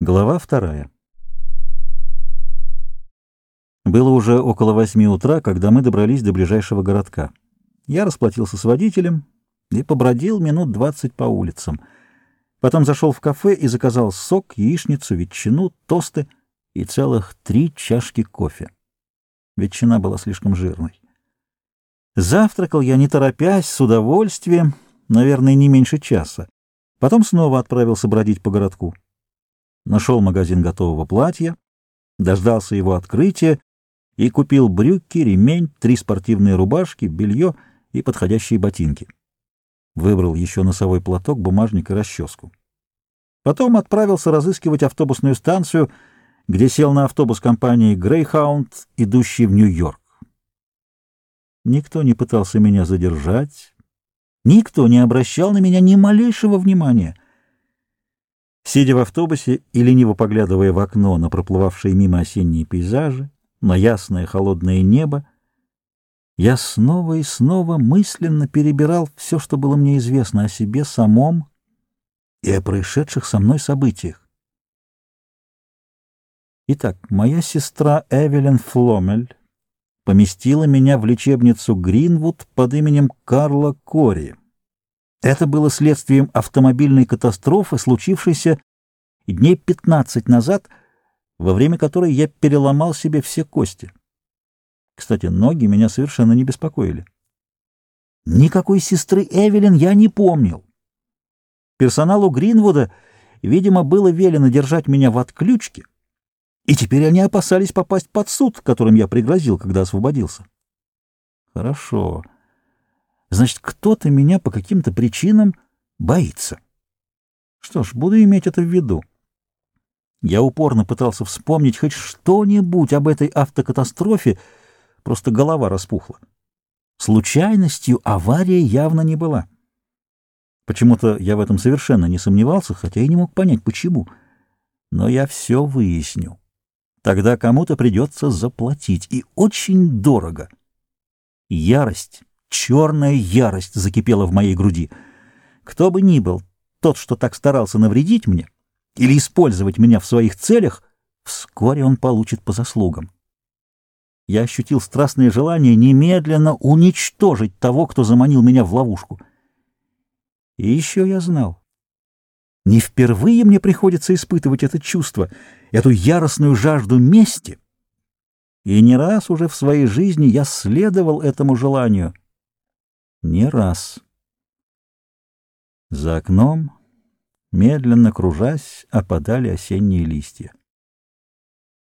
Глава вторая. Было уже около восьми утра, когда мы добрались до ближайшего городка. Я расплатился с водителем и побродил минут двадцать по улицам. Потом зашел в кафе и заказал сок, яичницу, ветчину, тосты и целых три чашки кофе. Ветчина была слишком жирной. Завтракал я, не торопясь, с удовольствием, наверное, не меньше часа. Потом снова отправился бродить по городку нашел магазин готового платья, дождался его открытия и купил брюки, ремень, три спортивные рубашки, белье и подходящие ботинки. Выбрал еще носовой платок, бумажник и расческу. Потом отправился разыскивать автобусную станцию, где сел на автобус компании Greyhound, идущий в Нью-Йорк. Никто не пытался меня задержать, никто не обращал на меня ни малейшего внимания — Сидя в автобусе и лениво поглядывая в окно на проплывавшие мимо осенние пейзажи, на ясное холодное небо, я снова и снова мысленно перебирал все, что было мне известно о себе самом и о происшедших со мной событиях. Итак, моя сестра Эвелин Фломель поместила меня в лечебницу Гринвуд под именем Карла Кори. Это было следствием автомобильной катастрофы, случившейся дней 15 назад, во время которой я переломал себе все кости. Кстати, ноги меня совершенно не беспокоили. Никакой сестры Эвелин я не помнил. Персоналу Гринвуда, видимо, было велено держать меня в отключке, и теперь они опасались попасть под суд, которым я пригрозил, когда освободился. Хорошо. Значит, кто-то меня по каким-то причинам боится. Что ж, буду иметь это в виду. Я упорно пытался вспомнить хоть что-нибудь об этой автокатастрофе, просто голова распухла. Случайностью авария явно не была. Почему-то я в этом совершенно не сомневался, хотя и не мог понять, почему. Но я все выясню. Тогда кому-то придется заплатить, и очень дорого. Ярость Черная ярость закипела в моей груди. Кто бы ни был тот, что так старался навредить мне или использовать меня в своих целях, вскоре он получит по заслугам. Я ощутил страстное желание немедленно уничтожить того, кто заманил меня в ловушку. И еще я знал. Не впервые мне приходится испытывать это чувство, эту яростную жажду мести. И не раз уже в своей жизни я следовал этому желанию — не раз. За окном, медленно кружась, опадали осенние листья.